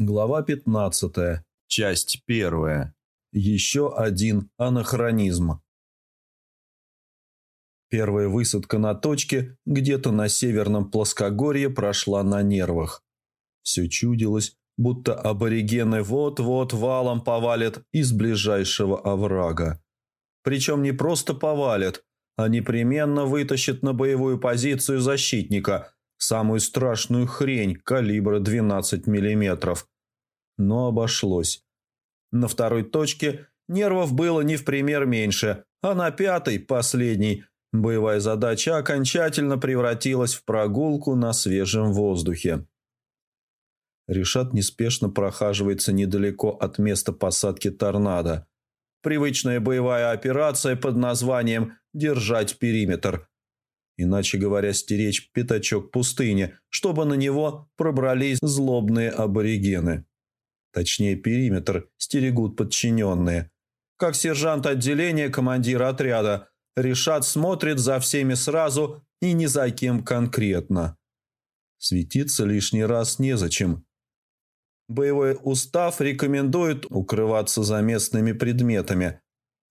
Глава 15. Часть 1. Еще один анахронизм. Первая высадка на точке где-то на северном плоскогорье прошла на нервах. Все чудилось, будто аборигены вот-вот валом повалят из ближайшего оврага. Причем не просто повалят, а непременно вытащат на боевую позицию защитника – самую страшную хрень калибра 12 миллиметров. Но обошлось. На второй точке нервов было не в пример меньше, а на пятой, последней, боевая задача окончательно превратилась в прогулку на свежем воздухе. Решат неспешно прохаживается недалеко от места посадки торнадо. Привычная боевая операция под названием «держать периметр», иначе говоря, стеречь пятачок пустыни, чтобы на него пробрались злобные аборигены. Точнее, периметр стерегут подчиненные. Как сержант отделения, командир отряда, Решат смотрит за всеми сразу и ни за кем конкретно. Светиться лишний раз незачем. Боевой устав рекомендует укрываться за местными предметами.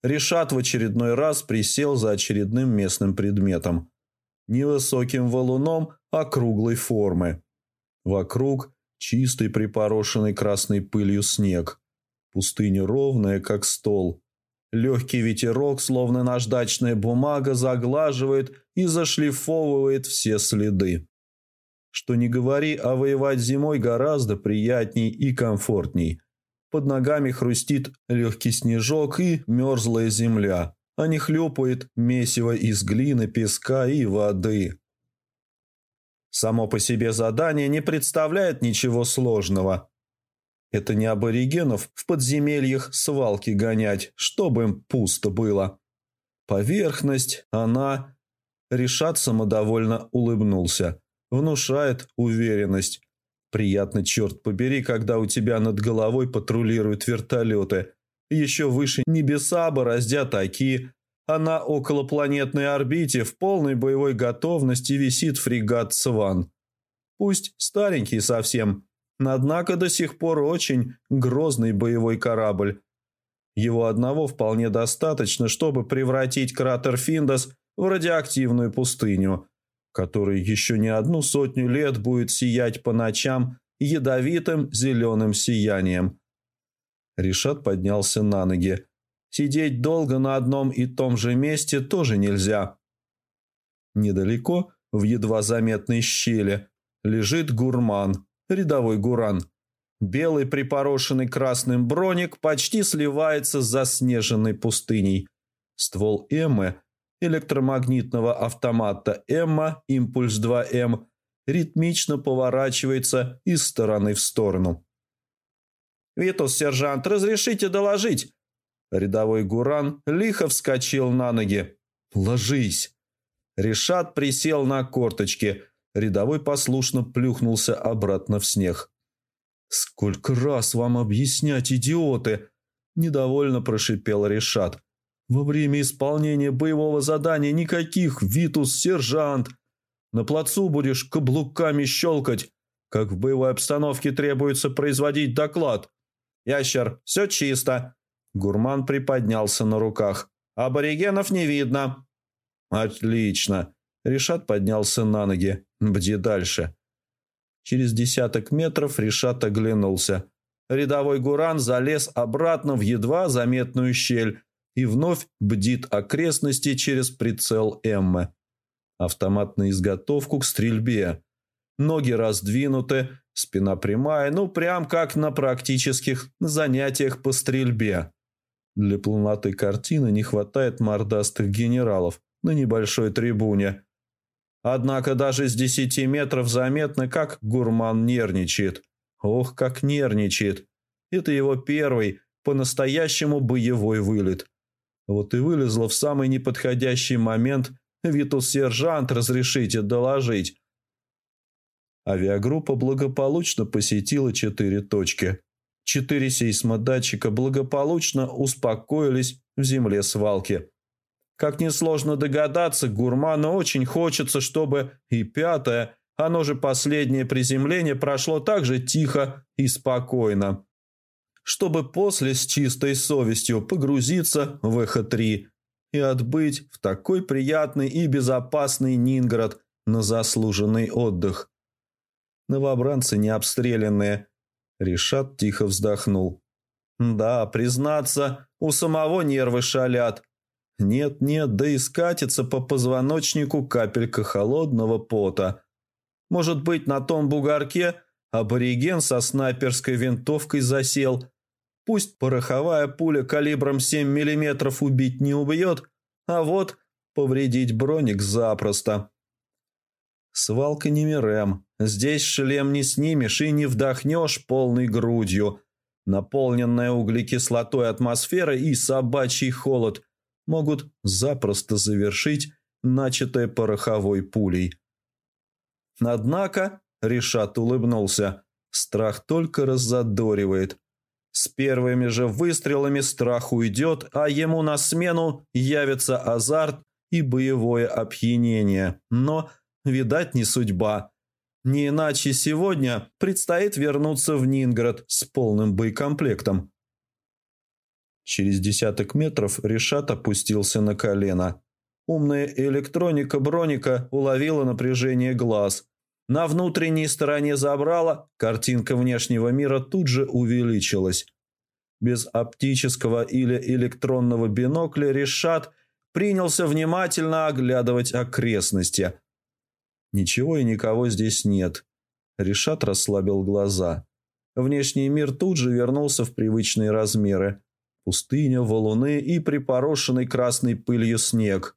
Решат в очередной раз присел за очередным местным предметом – невысоким валуном округлой формы. Вокруг чистый припорошенный красной пылью снег. Пустыня ровная, как стол. Легкий ветерок, словно наждачная бумага, заглаживает и зашлифовывает все следы. Что не говори, а воевать зимой гораздо приятней и комфортней. Под ногами хрустит легкий снежок и мерзлая земля а не хлюпает месиво из глины, песка и воды. Само по себе задание не представляет ничего сложного. Это не аборигенов в подземельях свалки гонять, чтобы им пусто было. Поверхность, она... Решат самодовольно улыбнулся. Внушает уверенность. Приятно, черт побери, когда у тебя над головой патрулируют вертолеты – еще выше небеса бороздят такие, а на околопланетной орбите в полной боевой готовности висит фрегат «Сван». Пусть старенький совсем, однако до сих пор очень грозный боевой корабль. Его одного вполне достаточно, чтобы превратить кратер Финдос в радиоактивную пустыню, который еще не одну сотню лет будет сиять по ночам ядовитым зеленым сиянием – Ришат поднялся на ноги. Сидеть долго на одном и том же месте тоже нельзя. Недалеко, в едва заметной щели, лежит гурман, рядовой гуран. Белый припорошенный красным броник почти сливается с заснеженной пустыней. Ствол Эммы, электромагнитного автомата Эмма, импульс 2М, ритмично поворачивается из стороны в сторону. «Витус, сержант, разрешите доложить?» Рядовой Гуран лихо вскочил на ноги. «Ложись!» Решат присел на корточки. Рядовой послушно плюхнулся обратно в снег. «Сколько раз вам объяснять, идиоты!» Недовольно прошипел Решат. «Во время исполнения боевого задания никаких, Витус, сержант! На плацу будешь каблуками щелкать, как в боевой обстановке требуется производить доклад. «Ящер, все чисто». Гурман приподнялся на руках. «Аборигенов не видно». «Отлично». Решат поднялся на ноги. «Бди дальше». Через десяток метров Решат оглянулся. Рядовой Гуран залез обратно в едва заметную щель и вновь бдит окрестности через прицел Эммы. Автомат на изготовку к стрельбе. Ноги раздвинуты, Спина прямая, ну прям как на практических занятиях по стрельбе. Для полноты картины не хватает мордастых генералов на небольшой трибуне. Однако даже с десяти метров заметно, как гурман нервничает. Ох, как нервничает. Это его первый, по-настоящему боевой вылет. Вот и вылезло в самый неподходящий момент «Витус-сержант, разрешите доложить». Авиагруппа благополучно посетила четыре точки. Четыре сейсмодатчика благополучно успокоились в земле свалки. Как несложно догадаться, гурману очень хочется, чтобы и пятая, Оно же последнее приземление прошло так же тихо и спокойно. Чтобы после с чистой совестью погрузиться в Эхо-3 и отбыть в такой приятный и безопасный Нинград на заслуженный отдых. Новобранцы не обстрелянные. Решат тихо вздохнул. Да, признаться, у самого нервы шалят. Нет-нет, да и скатится по позвоночнику капелька холодного пота. Может быть, на том бугорке абориген со снайперской винтовкой засел. Пусть пороховая пуля калибром 7 мм убить не убьет, а вот повредить броник запросто. Свалка не мирем. Здесь шлем не снимешь и не вдохнешь полной грудью. Наполненная углекислотой атмосфера и собачий холод могут запросто завершить начатое пороховой пулей. Однако, Решат улыбнулся, страх только раззадоривает. С первыми же выстрелами страх уйдет, а ему на смену явится азарт и боевое опьянение. Но, видать, не судьба. Не иначе сегодня предстоит вернуться в Нинград с полным боекомплектом. Через десяток метров Решат опустился на колено. Умная электроника Броника уловила напряжение глаз. На внутренней стороне забрала, картинка внешнего мира тут же увеличилась. Без оптического или электронного бинокля Решат принялся внимательно оглядывать окрестности. Ничего и никого здесь нет. Решат расслабил глаза. Внешний мир тут же вернулся в привычные размеры. Пустыня, валуны и припорошенный красной пылью снег.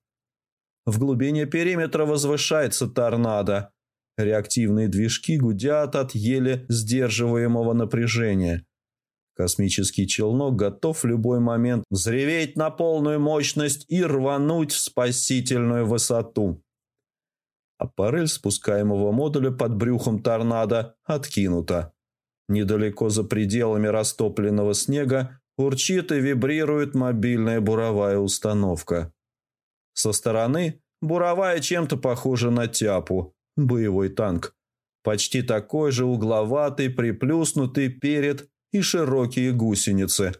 В глубине периметра возвышается торнадо. Реактивные движки гудят от еле сдерживаемого напряжения. Космический челнок готов в любой момент взреветь на полную мощность и рвануть в спасительную высоту. Аппарель спускаемого модуля под брюхом торнадо откинута. Недалеко за пределами растопленного снега урчит и вибрирует мобильная буровая установка. Со стороны буровая чем-то похожа на тяпу, боевой танк. Почти такой же угловатый, приплюснутый перед и широкие гусеницы.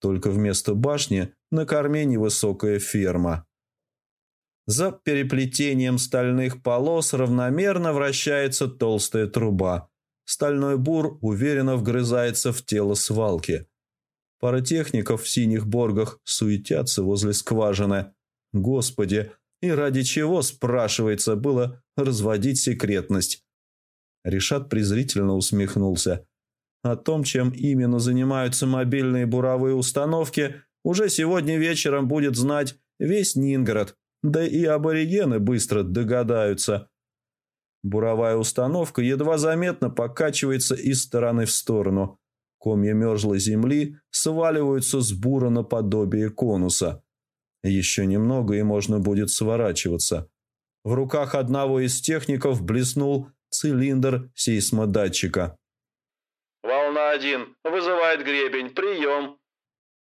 Только вместо башни на корме невысокая ферма. За переплетением стальных полос равномерно вращается толстая труба. Стальной бур уверенно вгрызается в тело свалки. Пара техников в синих боргах суетятся возле скважины. Господи, и ради чего, спрашивается, было разводить секретность? Решат презрительно усмехнулся. О том, чем именно занимаются мобильные буровые установки, уже сегодня вечером будет знать весь Нинград, да и аборигены быстро догадаются. Буровая установка едва заметно покачивается из стороны в сторону. Комья мерзлой земли сваливаются с бура наподобие конуса. Еще немного, и можно будет сворачиваться. В руках одного из техников блеснул цилиндр сейсмодатчика. «Волна один. Вызывает гребень. Прием!»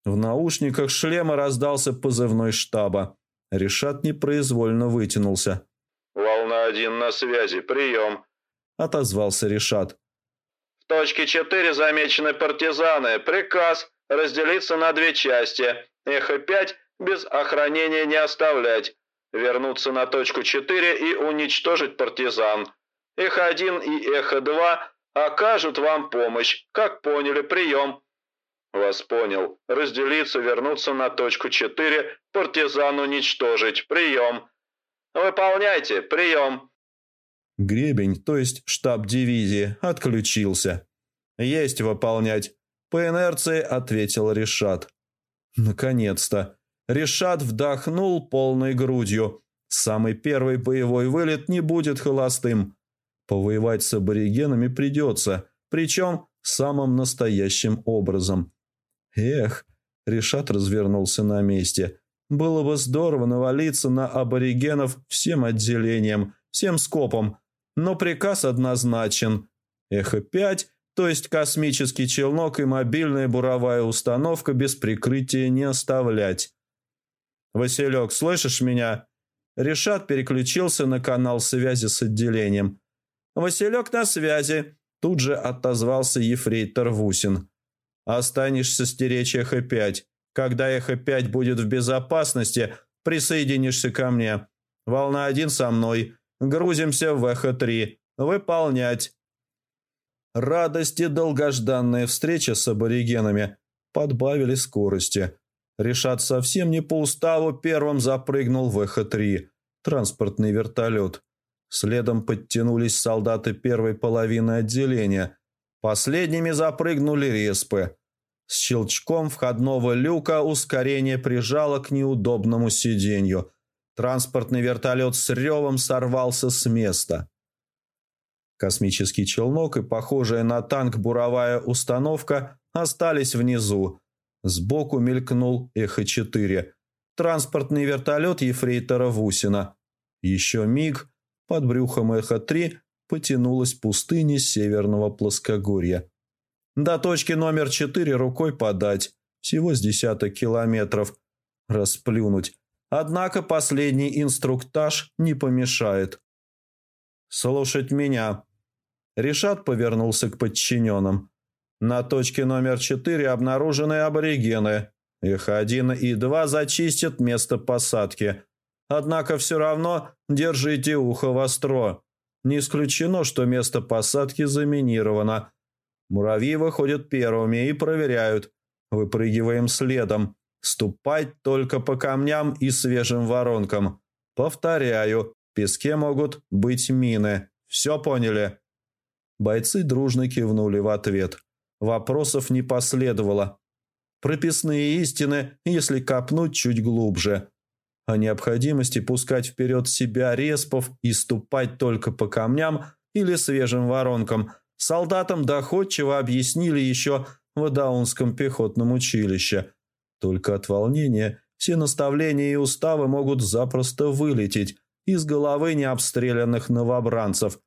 В наушниках шлема раздался позывной штаба. Решат непроизвольно вытянулся. «Волна один на связи. Прием!» Отозвался Решат. «В точке четыре замечены партизаны. Приказ разделиться на две части. Эхо-5 без охранения не оставлять. Вернуться на точку четыре и уничтожить партизан. Эхо-1 и Эхо-2 окажут вам помощь. Как поняли, прием!» «Вас понял. Разделиться, вернуться на точку 4, партизан уничтожить. Прием!» «Выполняйте, прием!» Гребень, то есть штаб дивизии, отключился. «Есть выполнять!» По инерции ответил Решат. Наконец-то. Решат вдохнул полной грудью. Самый первый боевой вылет не будет холостым. Повоевать с аборигенами придется, причем самым настоящим образом. Эх, Решат развернулся на месте. Было бы здорово навалиться на аборигенов всем отделением, всем скопом. Но приказ однозначен. Эхо-5, то есть космический челнок и мобильная буровая установка без прикрытия не оставлять. «Василек, слышишь меня?» Решат переключился на канал связи с отделением. Василек на связи!» Тут же отозвался ефрейтор Вусин. «Останешься стеречь Эхо-5. Когда Эхо-5 будет в безопасности, присоединишься ко мне. Волна один со мной. Грузимся в Эхо-3. Выполнять!» Радость и долгожданная встреча с аборигенами подбавили скорости. Решат совсем не по уставу первым запрыгнул в Эхо-3, транспортный вертолет. Следом подтянулись солдаты первой половины отделения. Последними запрыгнули респы. С щелчком входного люка ускорение прижало к неудобному сиденью. Транспортный вертолет с ревом сорвался с места. Космический челнок и похожая на танк буровая установка остались внизу. Сбоку мелькнул Эхо-4. Транспортный вертолет ефрейтора Вусина. Еще миг, под брюхом Эхо-3 потянулась пустыня северного плоскогорья. До точки номер 4 рукой подать, всего с десяток километров. Расплюнуть. Однако последний инструктаж не помешает. «Слушать меня». Решат повернулся к подчиненным. На точке номер 4 обнаружены аборигены. Их один и два зачистят место посадки. Однако все равно держите ухо востро. Не исключено, что место посадки заминировано. Муравьи выходят первыми и проверяют. Выпрыгиваем следом. Ступать только по камням и свежим воронкам. Повторяю, в песке могут быть мины. Все поняли?» Бойцы дружно кивнули в ответ. Вопросов не последовало. Прописные истины, если копнуть чуть глубже. О необходимости пускать вперед себя респов и ступать только по камням или свежим воронкам солдатам доходчиво объяснили еще в Адаунском пехотном училище. Только от волнения все наставления и уставы могут запросто вылететь из головы необстрелянных новобранцев.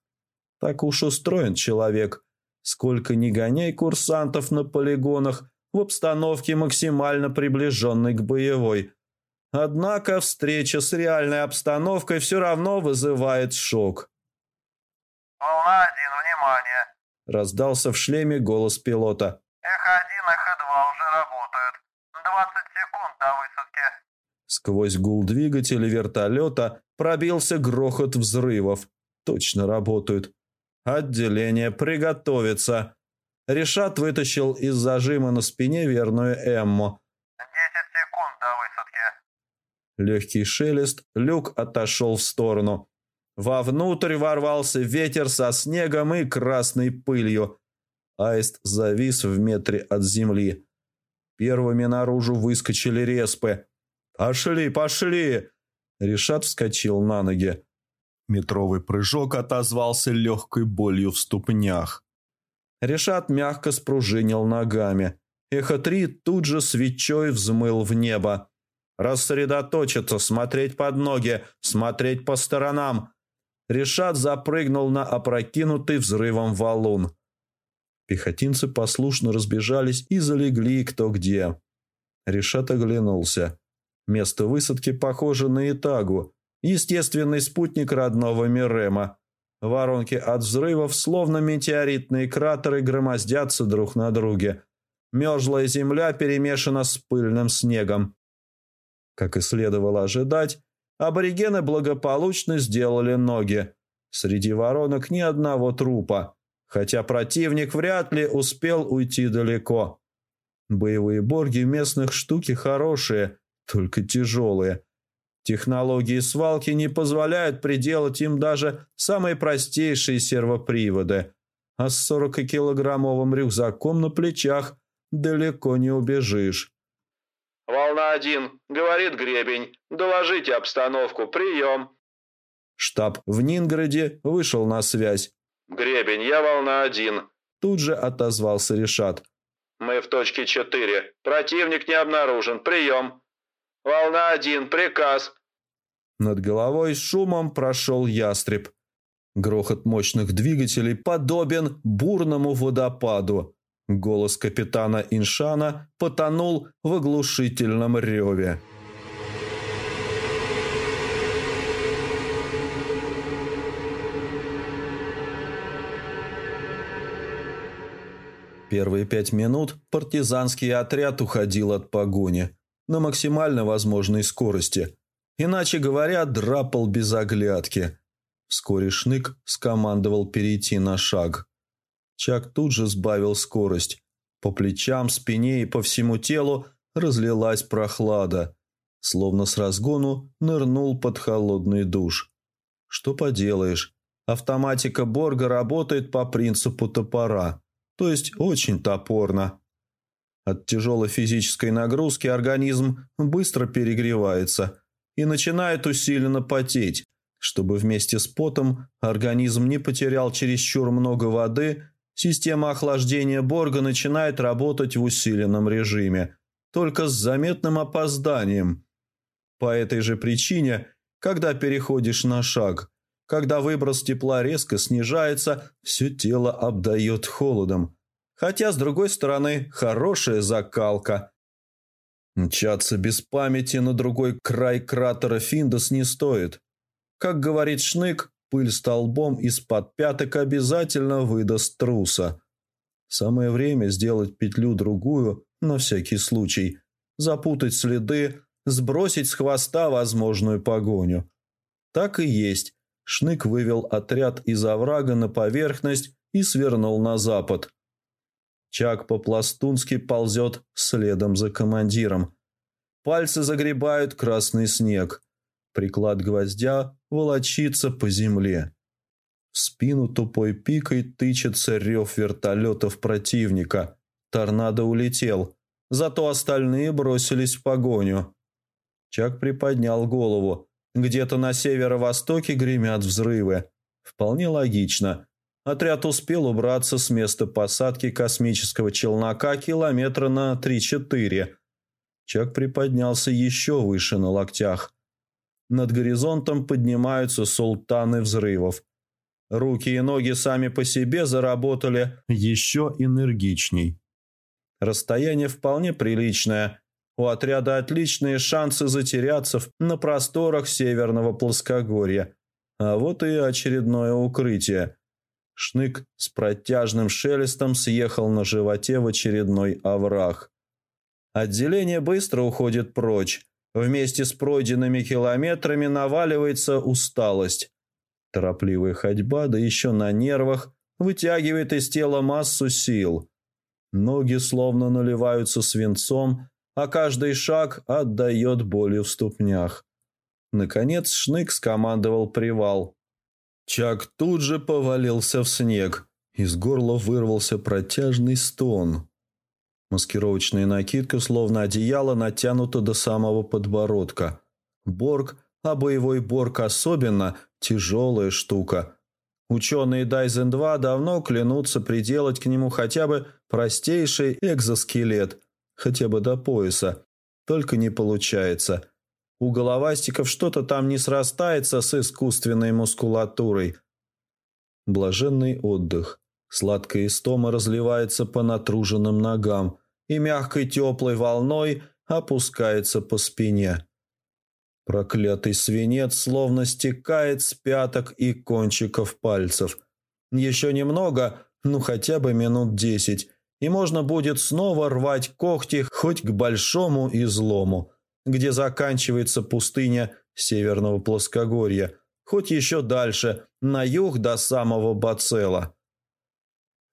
Так уж устроен человек – Сколько ни гоняй курсантов на полигонах в обстановке максимально приближенной к боевой. Однако встреча с реальной обстановкой все равно вызывает шок. «Волна один, внимание!» – раздался в шлеме голос пилота. «Эхо-1, Эхо-2 уже работают. 20 секунд до высадки». Сквозь гул двигателя вертолета пробился грохот взрывов. Точно работают. «Отделение, приготовиться!» Решат вытащил из зажима на спине верную Эмму. «Десять секунд до высадки». Легкий шелест, люк отошел в сторону. Вовнутрь ворвался ветер со снегом и красной пылью. Аист завис в метре от земли. Первыми наружу выскочили респы. «Пошли, пошли!» Решат вскочил на ноги. Метровый прыжок отозвался легкой болью в ступнях. Решат мягко спружинил ногами. Эхо-3 тут же свечой взмыл в небо. Рассредоточиться, смотреть под ноги, смотреть по сторонам. Решат запрыгнул на опрокинутый взрывом валун. Пехотинцы послушно разбежались и залегли кто где. Решат оглянулся. Место высадки похоже на Итагу, естественный спутник родного Мирема. Воронки от взрывов, словно метеоритные кратеры, громоздятся друг на друге. Мерзлая земля перемешана с пыльным снегом. Как и следовало ожидать, аборигены благополучно сделали ноги. Среди воронок ни одного трупа, хотя противник вряд ли успел уйти далеко. Боевые борги местных штуки хорошие, только тяжелые – Технологии свалки не позволяют приделать им даже самые простейшие сервоприводы, а с 40-килограммовым рюкзаком на плечах далеко не убежишь. «Волна один, говорит Гребень. Доложите обстановку. Прием». Штаб в Нинграде вышел на связь. «Гребень, я волна один». Тут же отозвался Решат. «Мы в точке четыре. Противник не обнаружен. Прием». «Волна один, приказ. Над головой с шумом прошел ястреб. Грохот мощных двигателей подобен бурному водопаду. Голос капитана Иншана потонул в оглушительном реве. Первые пять минут партизанский отряд уходил от погони на максимально возможной скорости. Иначе говоря, драпал без оглядки. Вскоре Шнык скомандовал перейти на шаг. Чак тут же сбавил скорость. По плечам, спине и по всему телу разлилась прохлада. Словно с разгону нырнул под холодный душ. Что поделаешь, автоматика Борга работает по принципу топора, то есть очень топорно. От тяжелой физической нагрузки организм быстро перегревается и начинает усиленно потеть, чтобы вместе с потом организм не потерял чересчур много воды, система охлаждения Борга начинает работать в усиленном режиме, только с заметным опозданием. По этой же причине, когда переходишь на шаг, когда выброс тепла резко снижается, все тело обдает холодом – Хотя, с другой стороны, хорошая закалка. Мчаться без памяти на другой край кратера Финдос не стоит. Как говорит Шнык, пыль столбом из-под пяток обязательно выдаст труса. Самое время сделать петлю-другую на всякий случай, запутать следы, сбросить с хвоста возможную погоню. Так и есть. Шнык вывел отряд из оврага на поверхность и свернул на запад. Чак по-пластунски ползет следом за командиром. Пальцы загребают красный снег. Приклад гвоздя волочится по земле. В спину тупой пикой тычется рев вертолетов противника. Торнадо улетел, зато остальные бросились в погоню. Чак приподнял голову. Где-то на северо-востоке гремят взрывы. Вполне логично. Отряд успел убраться с места посадки космического челнока километра на 3-4. Чак приподнялся еще выше на локтях. Над горизонтом поднимаются султаны взрывов. Руки и ноги сами по себе заработали еще энергичней. Расстояние вполне приличное. У отряда отличные шансы затеряться на просторах северного плоскогорья. А вот и очередное укрытие – Шнык с протяжным шелестом съехал на животе в очередной овраг. Отделение быстро уходит прочь. Вместе с пройденными километрами наваливается усталость. Торопливая ходьба, да еще на нервах, вытягивает из тела массу сил. Ноги словно наливаются свинцом, а каждый шаг отдает болью в ступнях. Наконец Шнык скомандовал привал – Чак тут же повалился в снег. Из горла вырвался протяжный стон. Маскировочная накидка, словно одеяло, натянута до самого подбородка. Борг, а боевой Борг особенно, тяжелая штука. Ученые Дайзен-2 давно клянутся приделать к нему хотя бы простейший экзоскелет, хотя бы до пояса. Только не получается – у головастиков что-то там не срастается с искусственной мускулатурой. Блаженный отдых. Сладкая истома разливается по натруженным ногам и мягкой теплой волной опускается по спине. Проклятый свинец словно стекает с пяток и кончиков пальцев. Еще немного, ну хотя бы минут десять, и можно будет снова рвать когти хоть к большому и злому – где заканчивается пустыня Северного плоскогорья, хоть еще дальше, на юг до самого Бацела.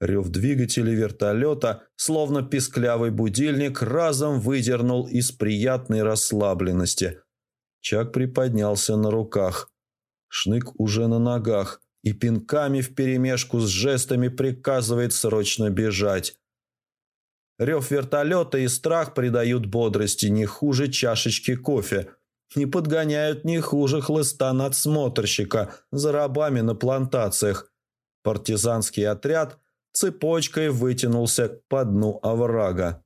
Рев двигателя вертолета, словно писклявый будильник, разом выдернул из приятной расслабленности. Чак приподнялся на руках. Шнык уже на ногах и пинками вперемешку с жестами приказывает срочно бежать. Рев вертолета и страх придают бодрости не хуже чашечки кофе. Не подгоняют не хуже хлыста надсмотрщика за рабами на плантациях. Партизанский отряд цепочкой вытянулся по дну оврага.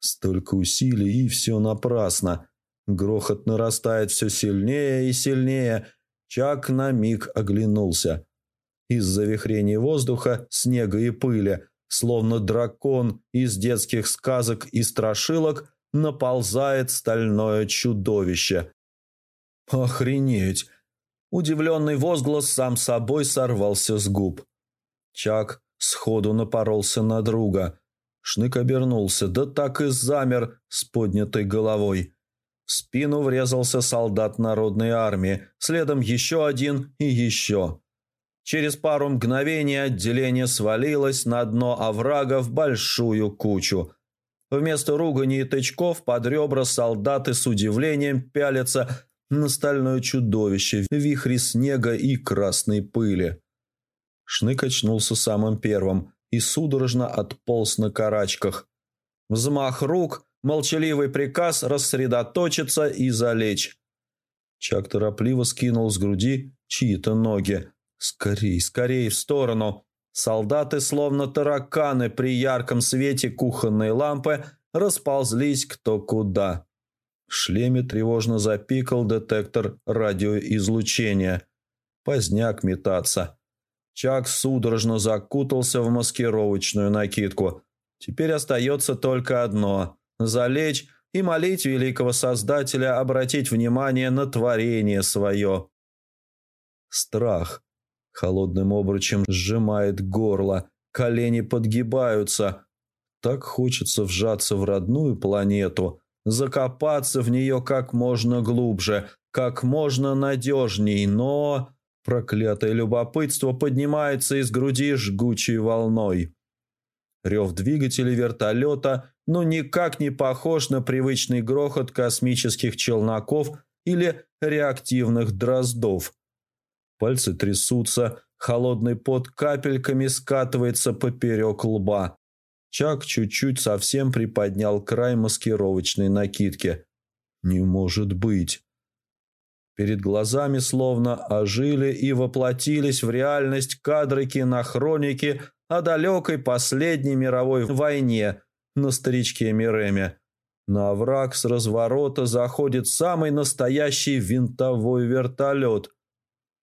Столько усилий, и все напрасно. Грохот нарастает все сильнее и сильнее. Чак на миг оглянулся. Из-за вихрения воздуха, снега и пыли – словно дракон из детских сказок и страшилок, наползает стальное чудовище. «Охренеть!» Удивленный возглас сам собой сорвался с губ. Чак сходу напоролся на друга. Шнык обернулся, да так и замер с поднятой головой. В спину врезался солдат народной армии, следом еще один и еще. Через пару мгновений отделение свалилось на дно оврага в большую кучу. Вместо ругани и тычков под ребра солдаты с удивлением пялятся на стальное чудовище в вихре снега и красной пыли. Шнык очнулся самым первым и судорожно отполз на карачках. Взмах рук, молчаливый приказ рассредоточиться и залечь. Чак торопливо скинул с груди чьи-то ноги. «Скорей, скорей, в сторону!» Солдаты, словно тараканы при ярком свете кухонной лампы, расползлись кто куда. В шлеме тревожно запикал детектор радиоизлучения. Поздняк метаться. Чак судорожно закутался в маскировочную накидку. Теперь остается только одно – залечь и молить великого Создателя обратить внимание на творение свое. Страх холодным обручем сжимает горло, колени подгибаются. Так хочется вжаться в родную планету, закопаться в нее как можно глубже, как можно надежней, но... Проклятое любопытство поднимается из груди жгучей волной. Рев двигателя вертолета ну никак не похож на привычный грохот космических челноков или реактивных дроздов. Пальцы трясутся, холодный пот капельками скатывается поперек лба. Чак чуть-чуть совсем приподнял край маскировочной накидки. «Не может быть!» Перед глазами словно ожили и воплотились в реальность кадры кинохроники о далекой последней мировой войне на старичке Миреме. На овраг с разворота заходит самый настоящий винтовой вертолет.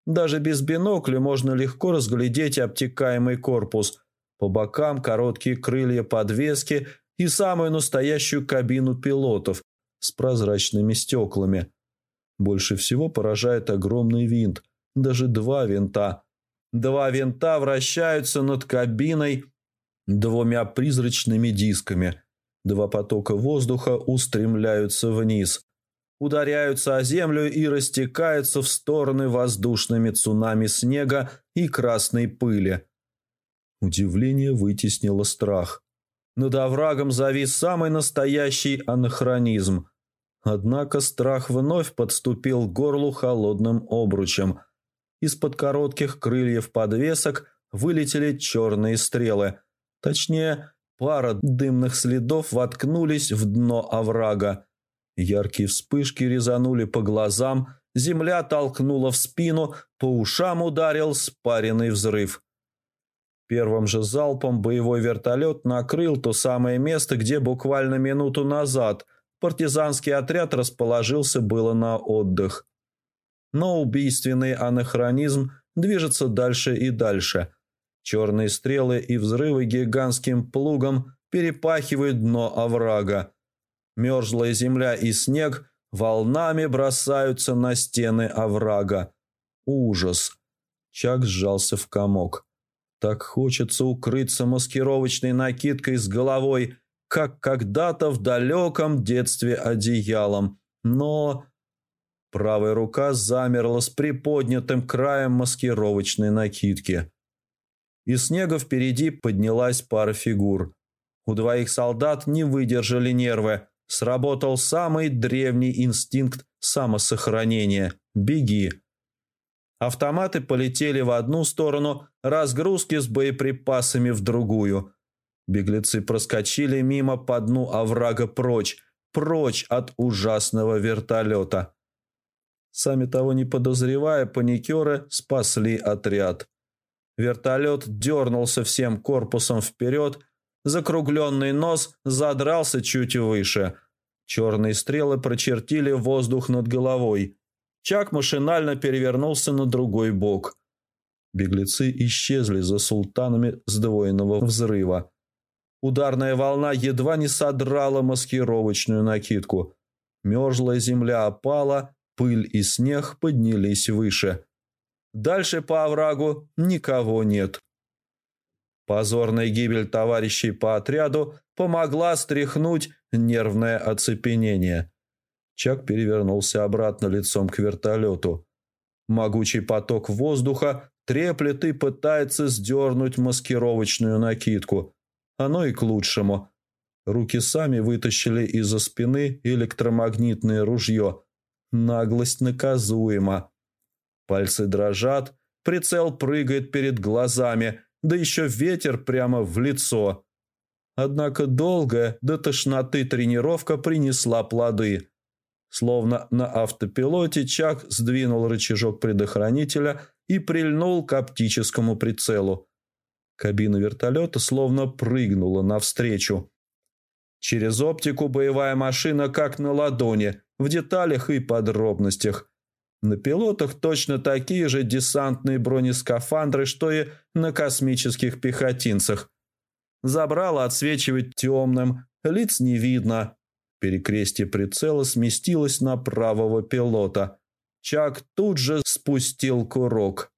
Даже без бинокля можно легко разглядеть обтекаемый корпус, по бокам короткие крылья подвески и самую настоящую кабину пилотов с прозрачными стеклами – больше всего поражает огромный винт, даже два винта. Два винта вращаются над кабиной двумя призрачными дисками. Два потока воздуха устремляются вниз, ударяются о землю и растекаются в стороны воздушными цунами снега и красной пыли. Удивление вытеснило страх. Над оврагом завис самый настоящий анахронизм – Однако страх вновь подступил к горлу холодным обручем. Из-под коротких крыльев подвесок вылетели черные стрелы. Точнее, пара дымных следов воткнулись в дно оврага. Яркие вспышки резанули по глазам, земля толкнула в спину, по ушам ударил спаренный взрыв. Первым же залпом боевой вертолет накрыл то самое место, где буквально минуту назад – партизанский отряд расположился было на отдых. Но убийственный анахронизм движется дальше и дальше. Черные стрелы и взрывы гигантским плугом перепахивают дно оврага. Мерзлая земля и снег волнами бросаются на стены оврага. Ужас! Чак сжался в комок. Так хочется укрыться маскировочной накидкой с головой как когда-то в далеком детстве одеялом, но... Правая рука замерла с приподнятым краем маскировочной накидки. Из снега впереди поднялась пара фигур. У двоих солдат не выдержали нервы. Сработал самый древний инстинкт самосохранения – беги. Автоматы полетели в одну сторону, разгрузки с боеприпасами в другую – Беглецы проскочили мимо по дну оврага прочь, прочь от ужасного вертолета. Сами того не подозревая, паникеры спасли отряд. Вертолет дернулся всем корпусом вперед, закругленный нос задрался чуть выше. Черные стрелы прочертили воздух над головой. Чак машинально перевернулся на другой бок. Беглецы исчезли за султанами сдвоенного взрыва. Ударная волна едва не содрала маскировочную накидку. Мерзлая земля опала, пыль и снег поднялись выше. Дальше по оврагу никого нет. Позорная гибель товарищей по отряду помогла стряхнуть нервное оцепенение. Чак перевернулся обратно лицом к вертолету. Могучий поток воздуха треплет и пытается сдернуть маскировочную накидку. Оно и к лучшему. Руки сами вытащили из-за спины электромагнитное ружье. Наглость наказуема. Пальцы дрожат, прицел прыгает перед глазами, да еще ветер прямо в лицо. Однако долгая до тошноты тренировка принесла плоды. Словно на автопилоте Чак сдвинул рычажок предохранителя и прильнул к оптическому прицелу. Кабина вертолета словно прыгнула навстречу. Через оптику боевая машина как на ладони, в деталях и подробностях. На пилотах точно такие же десантные бронескафандры, что и на космических пехотинцах. Забрало отсвечивать темным, лиц не видно. Перекрестие прицела сместилось на правого пилота. Чак тут же спустил курок.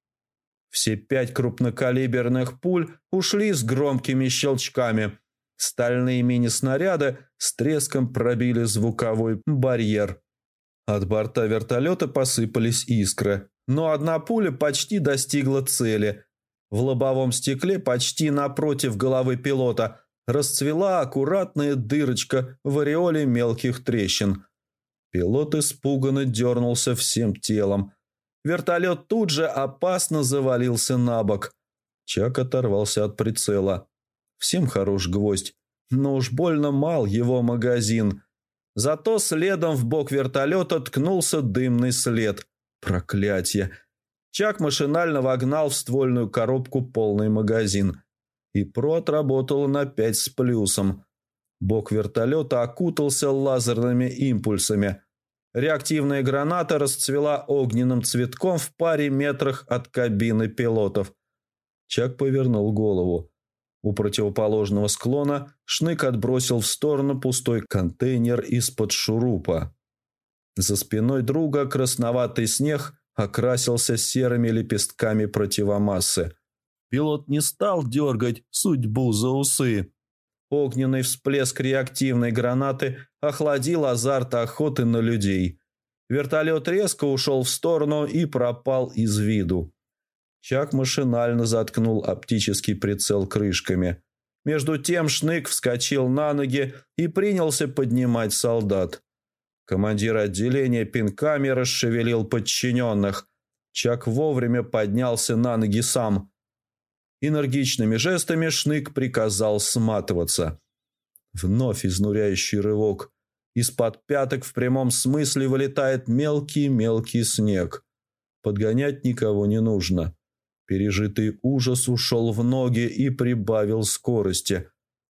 Все пять крупнокалиберных пуль ушли с громкими щелчками – Стальные мини-снаряды с треском пробили звуковой барьер. От борта вертолета посыпались искры, но одна пуля почти достигла цели. В лобовом стекле почти напротив головы пилота расцвела аккуратная дырочка в ореоле мелких трещин. Пилот испуганно дернулся всем телом. Вертолет тут же опасно завалился на бок. Чак оторвался от прицела. Всем хорош гвоздь, но уж больно мал его магазин. Зато следом в бок вертолета ткнулся дымный след. Проклятье! Чак машинально вогнал в ствольную коробку полный магазин. И ПРО отработала на пять с плюсом. Бок вертолета окутался лазерными импульсами. Реактивная граната расцвела огненным цветком в паре метрах от кабины пилотов. Чак повернул голову. У противоположного склона Шнык отбросил в сторону пустой контейнер из-под шурупа. За спиной друга красноватый снег окрасился серыми лепестками противомассы. Пилот не стал дергать судьбу за усы. Огненный всплеск реактивной гранаты охладил азарт охоты на людей. Вертолет резко ушел в сторону и пропал из виду. Чак машинально заткнул оптический прицел крышками. Между тем Шнык вскочил на ноги и принялся поднимать солдат. Командир отделения пинками расшевелил подчиненных. Чак вовремя поднялся на ноги сам. Энергичными жестами Шнык приказал сматываться. Вновь изнуряющий рывок. Из-под пяток в прямом смысле вылетает мелкий-мелкий снег. Подгонять никого не нужно. Пережитый ужас ушел в ноги и прибавил скорости.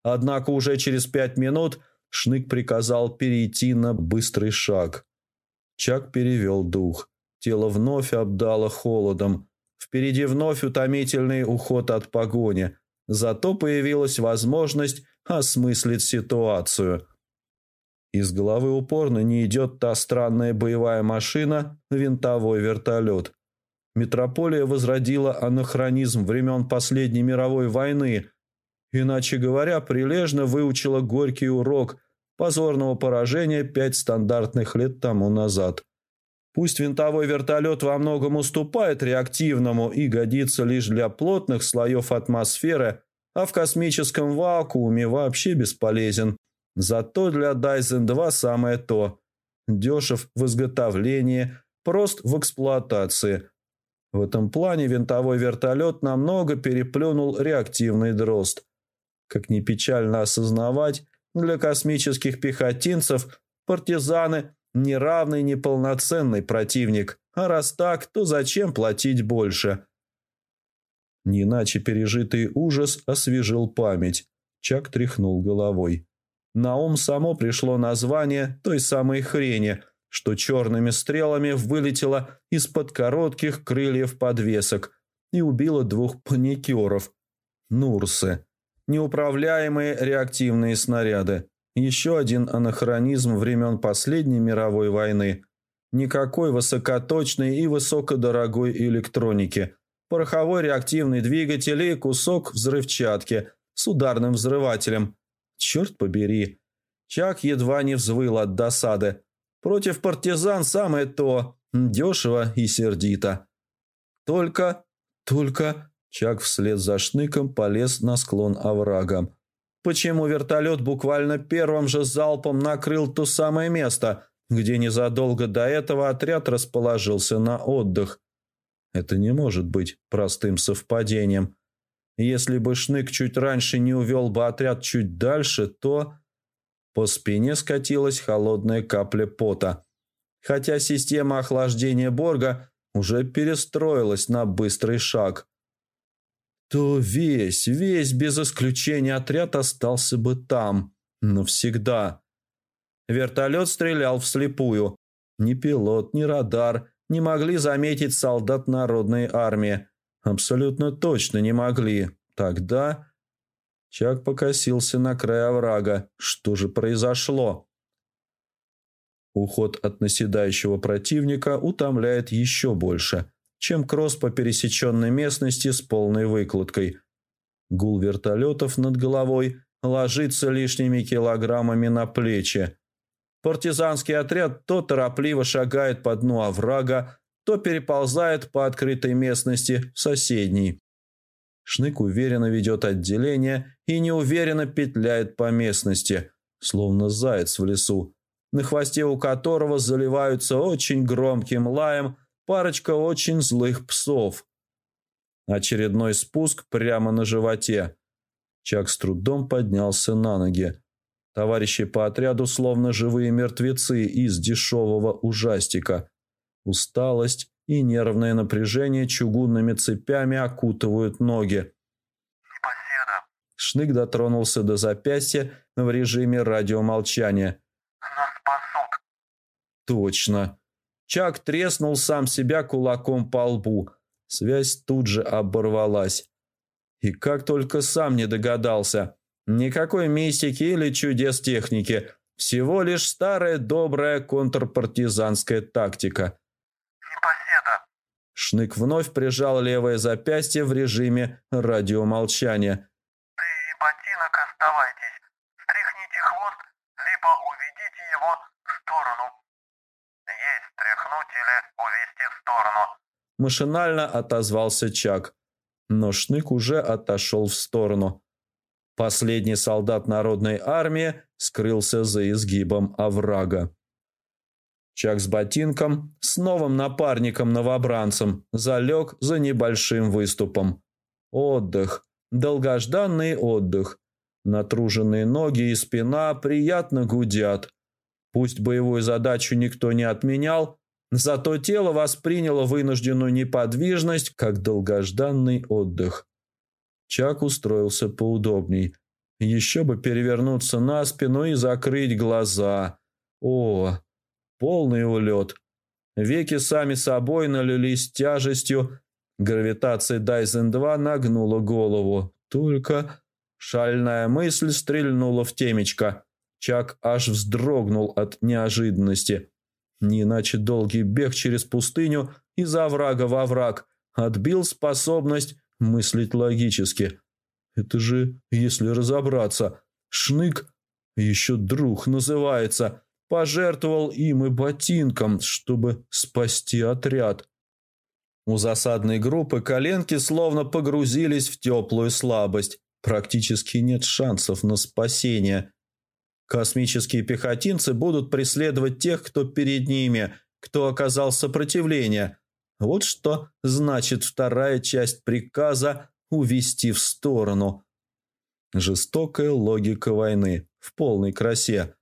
Однако уже через пять минут Шнык приказал перейти на быстрый шаг. Чак перевел дух. Тело вновь обдало холодом. Впереди вновь утомительный уход от погони. Зато появилась возможность осмыслить ситуацию. Из головы упорно не идет та странная боевая машина, винтовой вертолет. Метрополия возродила анахронизм времен последней мировой войны, иначе говоря, прилежно выучила горький урок позорного поражения пять стандартных лет тому назад. Пусть винтовой вертолет во многом уступает реактивному и годится лишь для плотных слоев атмосферы, а в космическом вакууме вообще бесполезен. Зато для Dyson 2 самое то. Дешев в изготовлении, прост в эксплуатации – в этом плане винтовой вертолет намного переплюнул реактивный дрозд. Как ни печально осознавать, для космических пехотинцев партизаны – неравный, неполноценный противник, а раз так, то зачем платить больше? Не иначе пережитый ужас освежил память. Чак тряхнул головой. На ум само пришло название той самой хрени – что черными стрелами вылетело из-под коротких крыльев подвесок и убило двух паникеров. Нурсы. Неуправляемые реактивные снаряды. Еще один анахронизм времен последней мировой войны. Никакой высокоточной и высокодорогой электроники. пороховой реактивный двигатель и кусок взрывчатки с ударным взрывателем. Черт побери. Чак едва не взвыл от досады. Против партизан самое то. Дешево и сердито. Только, только... Чак вслед за шныком полез на склон оврага. Почему вертолет буквально первым же залпом накрыл то самое место, где незадолго до этого отряд расположился на отдых? Это не может быть простым совпадением. Если бы Шнык чуть раньше не увел бы отряд чуть дальше, то... По спине скатилась холодная капля пота. Хотя система охлаждения Борга уже перестроилась на быстрый шаг. То весь, весь без исключения отряд остался бы там. Навсегда. Вертолет стрелял вслепую. Ни пилот, ни радар не могли заметить солдат народной армии. Абсолютно точно не могли. Тогда... Чак покосился на край оврага. Что же произошло? Уход от наседающего противника утомляет еще больше, чем кросс по пересеченной местности с полной выкладкой. Гул вертолетов над головой ложится лишними килограммами на плечи. Партизанский отряд то торопливо шагает по дну оврага, то переползает по открытой местности в соседней. Шнык уверенно ведет отделение и неуверенно петляет по местности, словно заяц в лесу, на хвосте у которого заливаются очень громким лаем парочка очень злых псов. Очередной спуск прямо на животе. Чак с трудом поднялся на ноги. Товарищи по отряду словно живые мертвецы из дешевого ужастика. Усталость и нервное напряжение чугунными цепями окутывают ноги. Непоседа. Шнык дотронулся до запястья в режиме радиомолчания. Нас спасут. Точно. Чак треснул сам себя кулаком по лбу. Связь тут же оборвалась. И как только сам не догадался. Никакой мистики или чудес техники. Всего лишь старая добрая контрпартизанская тактика. Непоседа. Шнык вновь прижал левое запястье в режиме радиомолчания. Ты и ботинок оставайтесь. Стряхните хвост, либо уведите его в сторону. Есть стряхнуть или увести в сторону. Машинально отозвался Чак. Но Шнык уже отошел в сторону. Последний солдат народной армии скрылся за изгибом оврага. Чак с ботинком, с новым напарником-новобранцем, залег за небольшим выступом. Отдых. Долгожданный отдых. Натруженные ноги и спина приятно гудят. Пусть боевую задачу никто не отменял, зато тело восприняло вынужденную неподвижность как долгожданный отдых. Чак устроился поудобней. Еще бы перевернуться на спину и закрыть глаза. О, полный улет. Веки сами собой налились тяжестью. Гравитация Дайзен-2 нагнула голову. Только шальная мысль стрельнула в темечко. Чак аж вздрогнул от неожиданности. Не иначе долгий бег через пустыню из оврага во враг отбил способность мыслить логически. Это же, если разобраться, Шнык, еще друг называется, пожертвовал им и ботинком, чтобы спасти отряд. У засадной группы коленки словно погрузились в теплую слабость. Практически нет шансов на спасение. Космические пехотинцы будут преследовать тех, кто перед ними, кто оказал сопротивление. Вот что значит вторая часть приказа «увести в сторону». Жестокая логика войны в полной красе.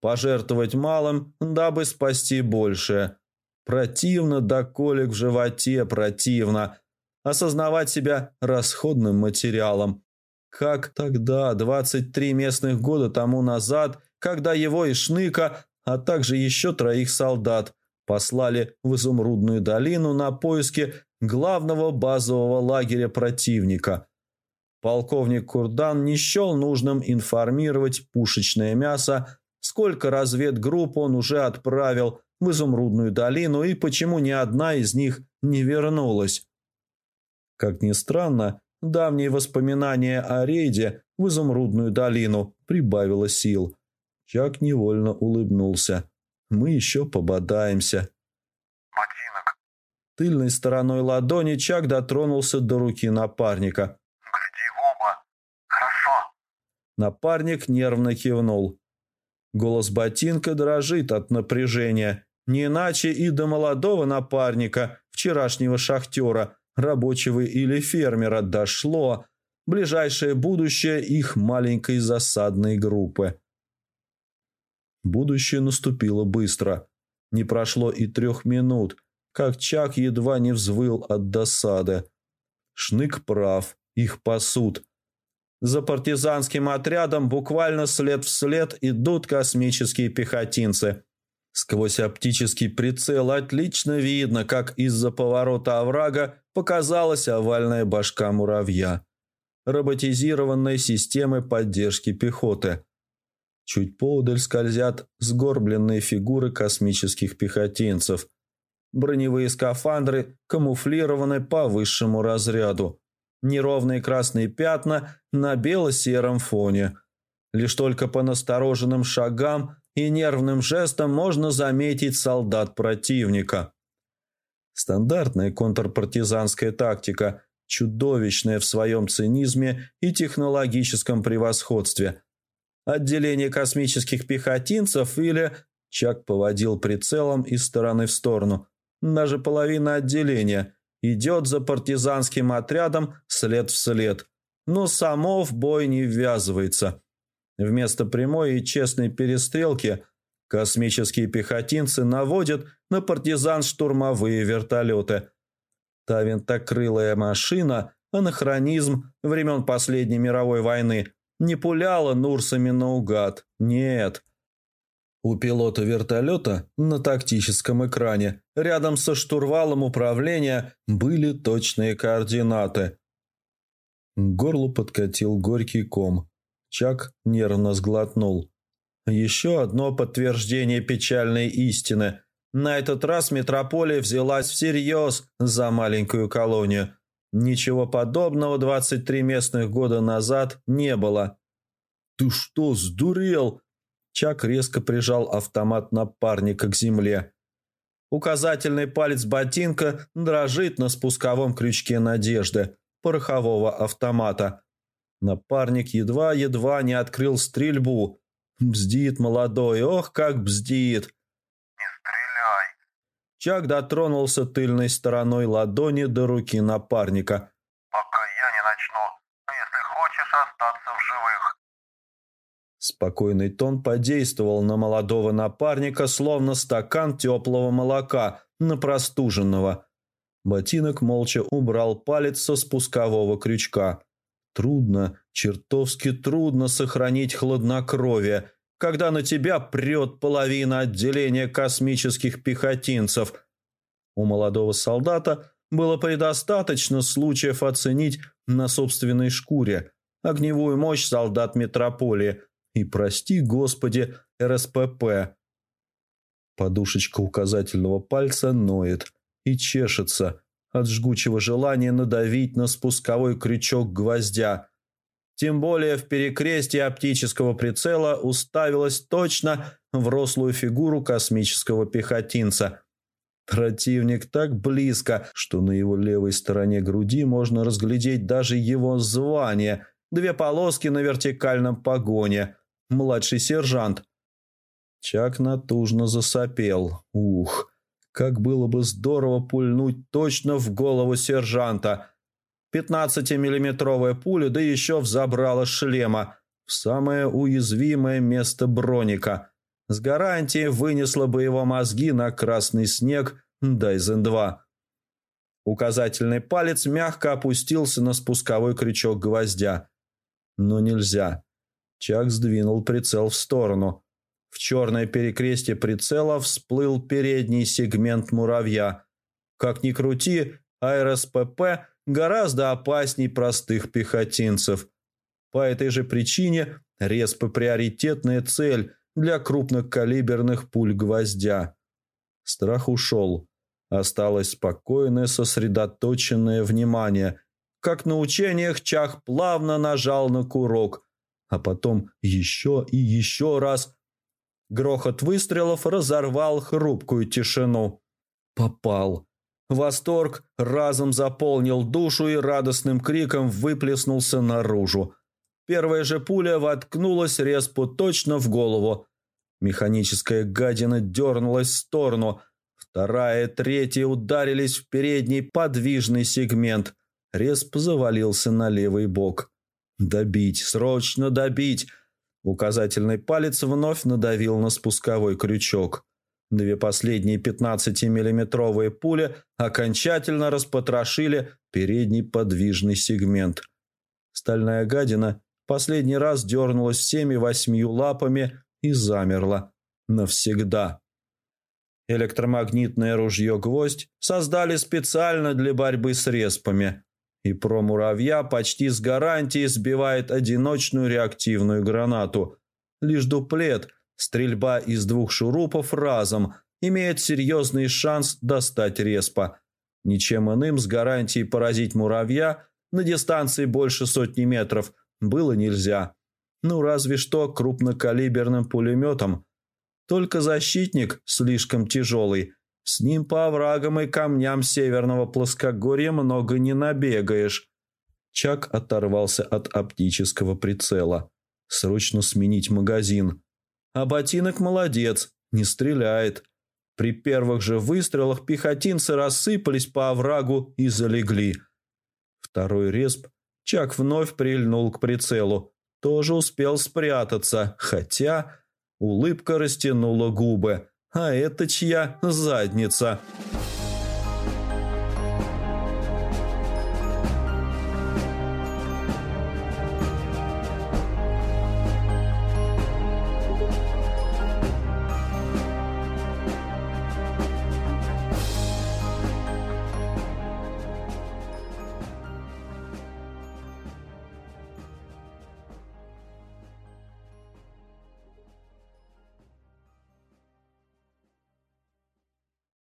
Пожертвовать малым, дабы спасти большее. Противно до колик в животе, противно. Осознавать себя расходным материалом. Как тогда, 23 местных года тому назад, когда его и Шныка, а также еще троих солдат послали в Изумрудную долину на поиски главного базового лагеря противника. Полковник Курдан не счел нужным информировать пушечное мясо, сколько разведгрупп он уже отправил в Изумрудную долину и почему ни одна из них не вернулась. Как ни странно, давние воспоминания о рейде в Изумрудную долину прибавило сил. Чак невольно улыбнулся. «Мы еще пободаемся». Ботинок. Тыльной стороной ладони Чак дотронулся до руки напарника. Гляди в оба. Хорошо. Напарник нервно кивнул. Голос ботинка дрожит от напряжения. Не иначе и до молодого напарника, вчерашнего шахтера, рабочего или фермера, дошло ближайшее будущее их маленькой засадной группы. Будущее наступило быстро. Не прошло и трех минут, как Чак едва не взвыл от досады. Шнык прав, их пасут. За партизанским отрядом буквально след в след идут космические пехотинцы. Сквозь оптический прицел отлично видно, как из-за поворота оврага показалась овальная башка муравья. Роботизированной системы поддержки пехоты. Чуть поодаль скользят сгорбленные фигуры космических пехотинцев. Броневые скафандры камуфлированы по высшему разряду. Неровные красные пятна на бело-сером фоне. Лишь только по настороженным шагам и нервным жестам можно заметить солдат противника. Стандартная контрпартизанская тактика, чудовищная в своем цинизме и технологическом превосходстве. Отделение космических пехотинцев или... Чак поводил прицелом из стороны в сторону. Даже половина отделения идет за партизанским отрядом след в след, но само в бой не ввязывается. Вместо прямой и честной перестрелки космические пехотинцы наводят на партизан штурмовые вертолеты. Та винтокрылая машина, анахронизм времен последней мировой войны, не пуляла Нурсами наугад. Нет. У пилота вертолета на тактическом экране рядом со штурвалом управления были точные координаты. К горлу подкатил горький ком. Чак нервно сглотнул. Еще одно подтверждение печальной истины. На этот раз метрополия взялась всерьез за маленькую колонию. Ничего подобного 23 местных года назад не было. «Ты что, сдурел?» Чак резко прижал автомат напарника к земле. Указательный палец ботинка дрожит на спусковом крючке надежды порохового автомата. Напарник едва-едва не открыл стрельбу. Бздит молодой, ох, как бздит. Не стреляй. Чак дотронулся тыльной стороной ладони до руки напарника. Пока я не начну. Если хочешь остаться в живых. Спокойный тон подействовал на молодого напарника, словно стакан теплого молока на простуженного. Ботинок молча убрал палец со спускового крючка. Трудно, чертовски трудно сохранить хладнокровие, когда на тебя прет половина отделения космических пехотинцев. У молодого солдата было предостаточно случаев оценить на собственной шкуре огневую мощь солдат метрополии – и прости, Господи, РСПП. Подушечка указательного пальца ноет и чешется от жгучего желания надавить на спусковой крючок гвоздя. Тем более в перекрестии оптического прицела уставилась точно в рослую фигуру космического пехотинца. Противник так близко, что на его левой стороне груди можно разглядеть даже его звание – две полоски на вертикальном погоне, младший сержант. Чак натужно засопел. Ух, как было бы здорово пульнуть точно в голову сержанта. Пятнадцатимиллиметровая пуля, да еще взобрала шлема в самое уязвимое место броника. С гарантией вынесла бы его мозги на красный снег Дайзен-2. Указательный палец мягко опустился на спусковой крючок гвоздя. Но нельзя. Чак сдвинул прицел в сторону. В черное перекрестие прицела всплыл передний сегмент муравья. Как ни крути, АРСПП гораздо опасней простых пехотинцев. По этой же причине Респа приоритетная цель для крупнокалиберных пуль гвоздя. Страх ушел. Осталось спокойное сосредоточенное внимание как на учениях Чах плавно нажал на курок, а потом еще и еще раз. Грохот выстрелов разорвал хрупкую тишину. Попал. Восторг разом заполнил душу и радостным криком выплеснулся наружу. Первая же пуля воткнулась респу точно в голову. Механическая гадина дернулась в сторону. Вторая и третья ударились в передний подвижный сегмент. Респ завалился на левый бок. «Добить! Срочно добить!» Указательный палец вновь надавил на спусковой крючок. Две последние 15-миллиметровые пули окончательно распотрошили передний подвижный сегмент. Стальная гадина последний раз дернулась всеми восьмью лапами и замерла. Навсегда. Электромагнитное ружье «Гвоздь» создали специально для борьбы с респами. И про муравья почти с гарантией сбивает одиночную реактивную гранату. Лишь дуплет – Стрельба из двух шурупов разом имеет серьезный шанс достать респа. Ничем иным с гарантией поразить муравья на дистанции больше сотни метров было нельзя. Ну, разве что крупнокалиберным пулеметом. Только защитник слишком тяжелый. С ним по оврагам и камням северного плоскогорья много не набегаешь. Чак оторвался от оптического прицела. Срочно сменить магазин. А ботинок молодец, не стреляет. При первых же выстрелах пехотинцы рассыпались по оврагу и залегли. Второй респ Чак вновь прильнул к прицелу. Тоже успел спрятаться, хотя улыбка растянула губы. А это чья задница?